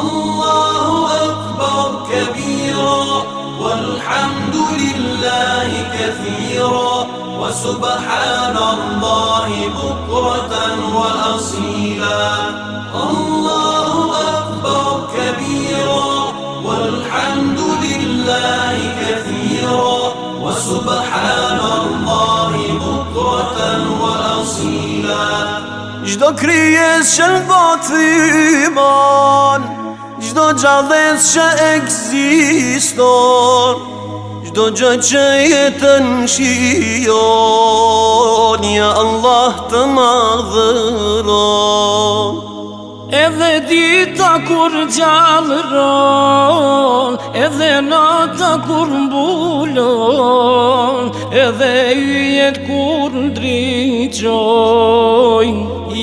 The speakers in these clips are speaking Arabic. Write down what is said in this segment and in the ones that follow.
الله أكبر كبيرا والحمد لله كثيرا وسبحان الله بكرة وأصيلا. الله أكبر كبيرا والحمد لله كثيرا وسبحان الله بكرة وأصيلا. që në botë iman Gjdo gjallës që eksiston Gjdo gjë që jetën shion Ja Allah të madhëron. Edhe dita kur gjallëron Edhe nata kur mbulon Edhe yjet kur ndryqojnë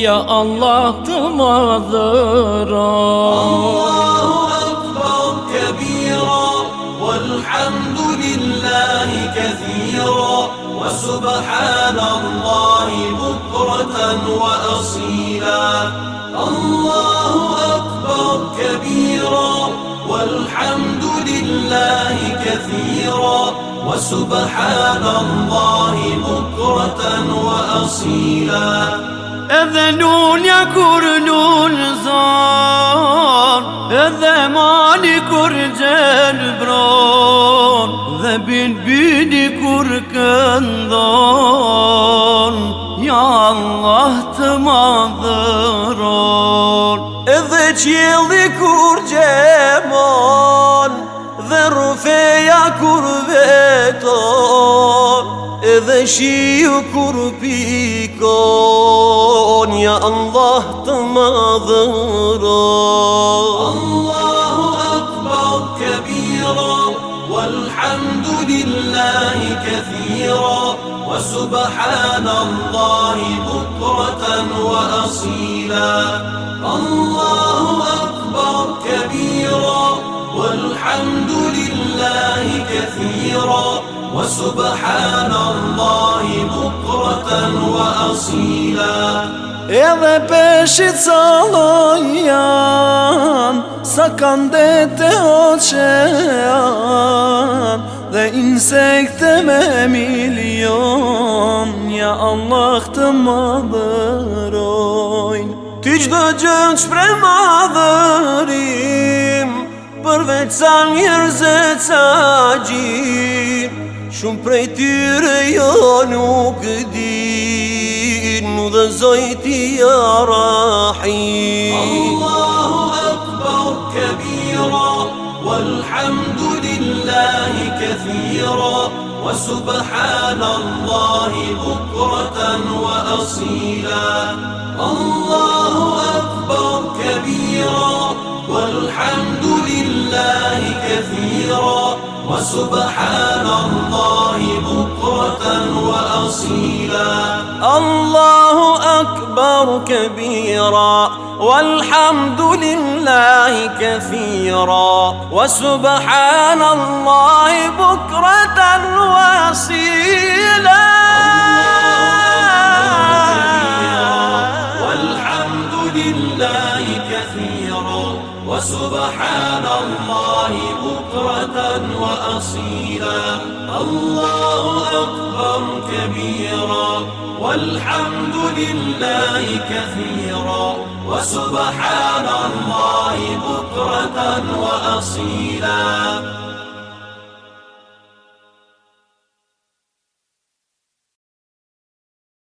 Ja Allah të madhëron والحمد لله كثيرا وسبحان الله بكرة وأصيلا. الله أكبر كبيرا والحمد لله كثيرا وسبحان الله بكرة وأصيلا. Edhe nunja Bülbülü kurkundun Ya Allah tımadır ol. Evet yıldı kur cemal Ve rufeya kurvet ol. Evet şiyu kurpikon Ya Allah tımadır ol. Allahu Akbar kebiran والحمد لله كثيرا وسبحان الله بكرة وأصيلا. الله أكبر كبيرا والحمد لله كثيرا وسبحان الله بكرة وأصيلا. peshit salon janë Sa kanë kandete oqean Dhe insekte me milion Ja Allah të më dhërojnë Ti qdo gjënë shpre më dhërim Përveç sa njerëzet sa gjim Shumë prej tyre jo nuk di Më dhëzoj ti ja rahim. كبيرا والحمد لله كثيرا وسبحان الله بكرة وأصيلا. الله أكبر كبيرا والحمد لله كثيرا وسبحان الله بكرة وأصيلا. الله أكبر كبيرا والحمد لله كثيرا وسبحان الله بكرة وأصيلا. والحمد لله كثيرا وسبحان الله بكرة وأصيلا. الله أكبر كبيرا. والحمد لله كثيرا وسبحان الله بكرة وأصيلا.